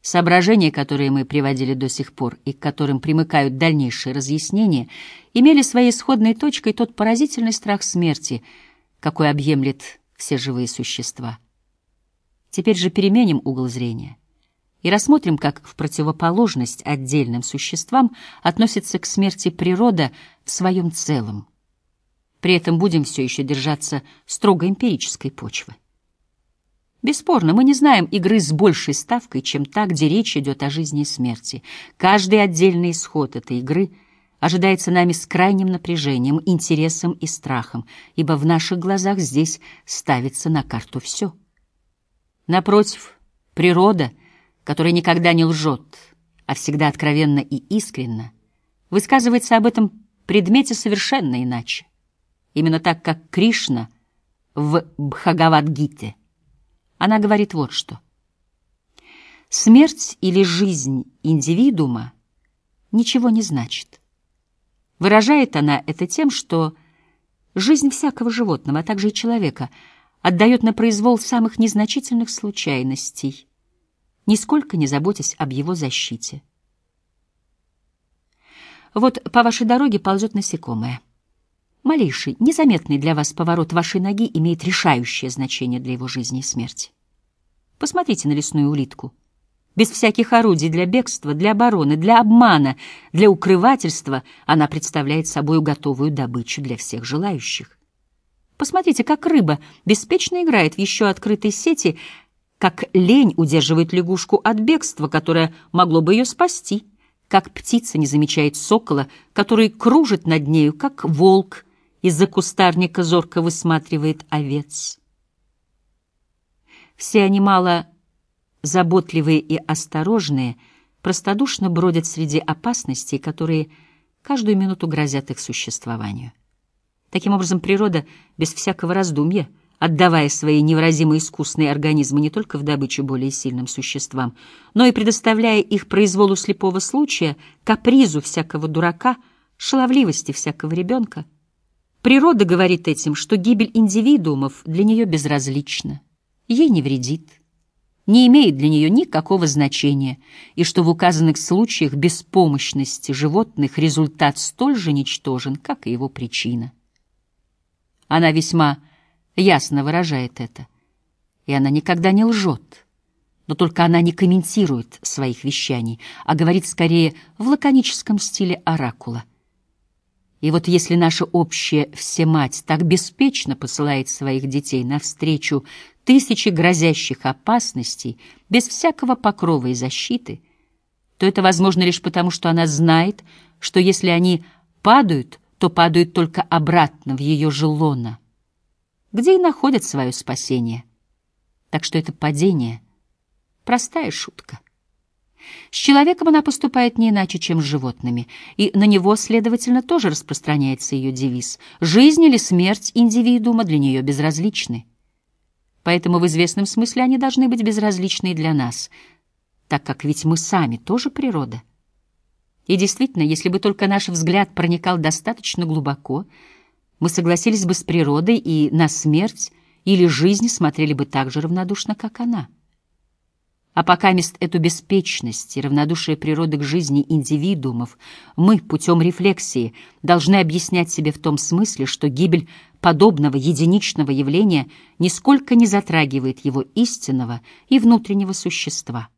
Соображения, которые мы приводили до сих пор и к которым примыкают дальнейшие разъяснения, имели своей исходной точкой тот поразительный страх смерти, какой объемлет все живые существа. Теперь же переменим угол зрения и рассмотрим, как в противоположность отдельным существам относится к смерти природа в своем целом. При этом будем все еще держаться строго эмпирической почвы. Бесспорно, мы не знаем игры с большей ставкой, чем та, где речь идет о жизни и смерти. Каждый отдельный исход этой игры ожидается нами с крайним напряжением, интересом и страхом, ибо в наших глазах здесь ставится на карту все. Напротив, природа, которая никогда не лжет, а всегда откровенно и искренно, высказывается об этом предмете совершенно иначе. Именно так, как Кришна в Бхагавадгите — она говорит вот что. Смерть или жизнь индивидуума ничего не значит. Выражает она это тем, что жизнь всякого животного, а также и человека, отдает на произвол самых незначительных случайностей, нисколько не заботясь об его защите. Вот по вашей дороге ползет насекомое. Малейший, незаметный для вас поворот вашей ноги имеет решающее значение для его жизни и смерти. Посмотрите на лесную улитку. Без всяких орудий для бегства, для обороны, для обмана, для укрывательства она представляет собой готовую добычу для всех желающих. Посмотрите, как рыба беспечно играет в еще открытой сети, как лень удерживает лягушку от бегства, которое могло бы ее спасти, как птица не замечает сокола, который кружит над нею, как волк — из-за кустарника зорко высматривает овец. Все они мало заботливые и осторожные, простодушно бродят среди опасностей, которые каждую минуту грозят их существованию. Таким образом, природа без всякого раздумья, отдавая свои невыразимо искусные организмы не только в добычу более сильным существам, но и предоставляя их произволу слепого случая, капризу всякого дурака, шаловливости всякого ребенка — Природа говорит этим, что гибель индивидуумов для нее безразлична, ей не вредит, не имеет для нее никакого значения, и что в указанных случаях беспомощности животных результат столь же ничтожен, как и его причина. Она весьма ясно выражает это, и она никогда не лжет, но только она не комментирует своих вещаний, а говорит скорее в лаконическом стиле оракула — и вот если наша общая всемать так беспечно посылает своих детей навстречу тысячи грозящих опасностей без всякого покрова и защиты, то это возможно лишь потому, что она знает, что если они падают, то падают только обратно в ее же лоно, где и находят свое спасение. Так что это падение — простая шутка. С человеком она поступает не иначе, чем с животными, и на него, следовательно, тоже распространяется ее девиз «Жизнь или смерть индивидуума для нее безразличны». Поэтому в известном смысле они должны быть безразличны и для нас, так как ведь мы сами тоже природа. И действительно, если бы только наш взгляд проникал достаточно глубоко, мы согласились бы с природой и на смерть или жизнь смотрели бы так же равнодушно, как она. А пока мест эту беспечность и равнодушие природы к жизни индивидуумов мы путем рефлексии должны объяснять себе в том смысле, что гибель подобного единичного явления нисколько не затрагивает его истинного и внутреннего существа.